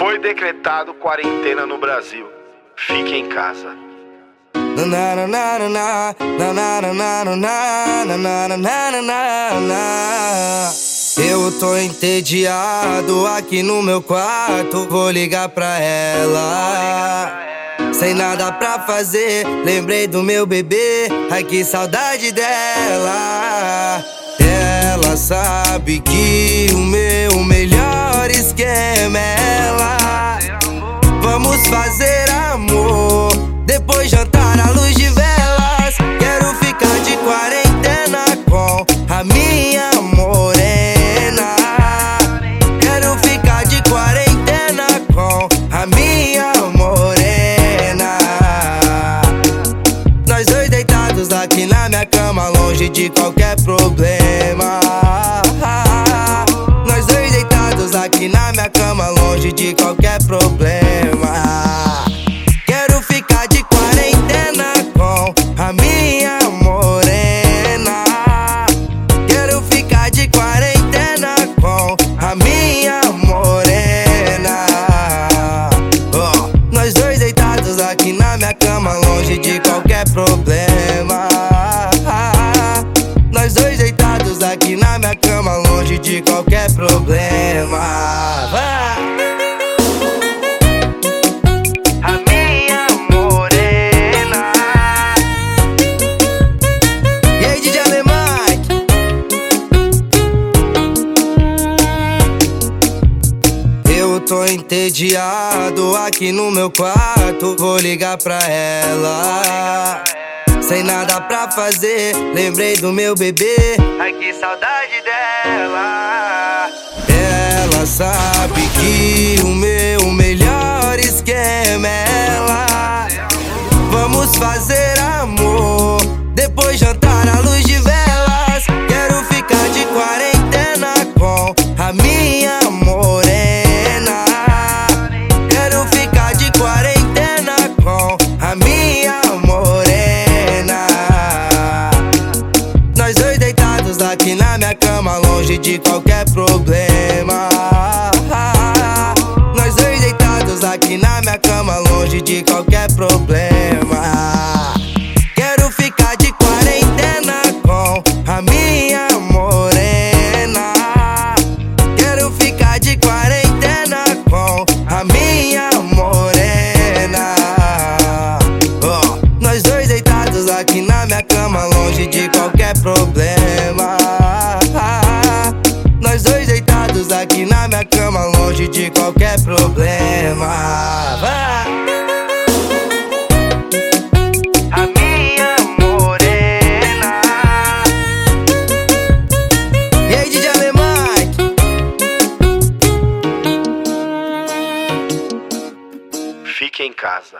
Foi decretado quarentena no Brasil. Fique em casa. Eu tô entediado aqui no meu quarto, vou ligar pra ela. Sem nada pra fazer, lembrei do meu bebê, ai que saudade dela. Vamos fazer amor, depois jantar à luz de velas. Quero ficar de quarentena com a minha morena. Quero ficar de quarentena com a minha morena. Nós dois deitados aqui na minha cama, longe de qualquer problema. Longe de qualquer problema. Vai. Tô entediado aqui no meu quarto, vou ligar pra ela. Sem nada pra fazer, lembrei do meu bebê, ai que saudade dela. Ela sabe que o meu melhor esquema é ela. Vamos fazer amor, depois jantar aqui na minha cama, longe de qualquer problema. Nós dois deitados aqui na minha cama, longe de qualquer problema. Quero ficar de quarentena com a minha morena. Quero ficar de quarentena com a minha morena. Oh, nós dois deitados aqui na minha cama, longe de qualquer problema. Nós dois deitados aqui na minha cama, longe de qualquer problema. Vai. Fique em casa.